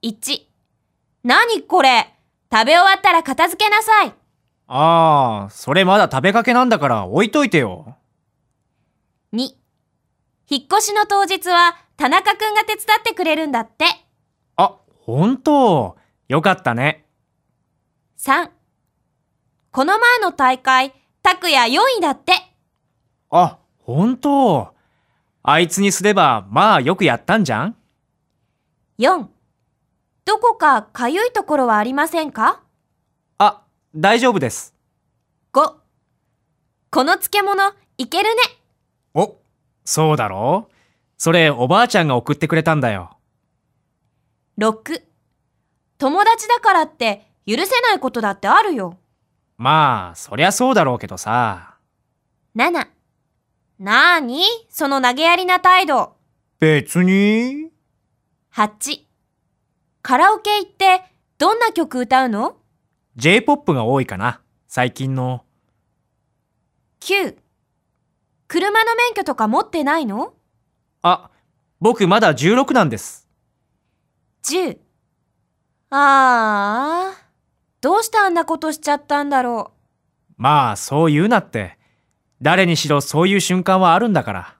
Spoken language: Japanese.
1、何これ？食べ終わったら片付けなさい。ああ、それまだ食べかけなんだから置いといてよ。2、引っ越しの当日は田中くんが手伝ってくれるんだって。あ、ほんと。よかったね。3、この前の大会、拓也4位だって。あ、ほんと。あいつにすれば、まあよくやったんじゃん？4、どこかかゆいところはありませんか？あ、大丈夫です。?5、この漬物、いけるね。お、そうだろうそれおばあちゃんが送ってくれたんだよ。6、友達だからって許せないことだってあるよ。まあ、そりゃそうだろうけどさ。7、なーに？その投げやりな態度。別に。8、カラオケ行ってどんな曲歌うの？J-POP が多いかな。最近の。?9、車の免許とか持ってないの？あ、僕まだ16なんです。?10、あー、どうしてあんなことしちゃったんだろう。まあ、そう言うなって。誰にしろそういう瞬間はあるんだから。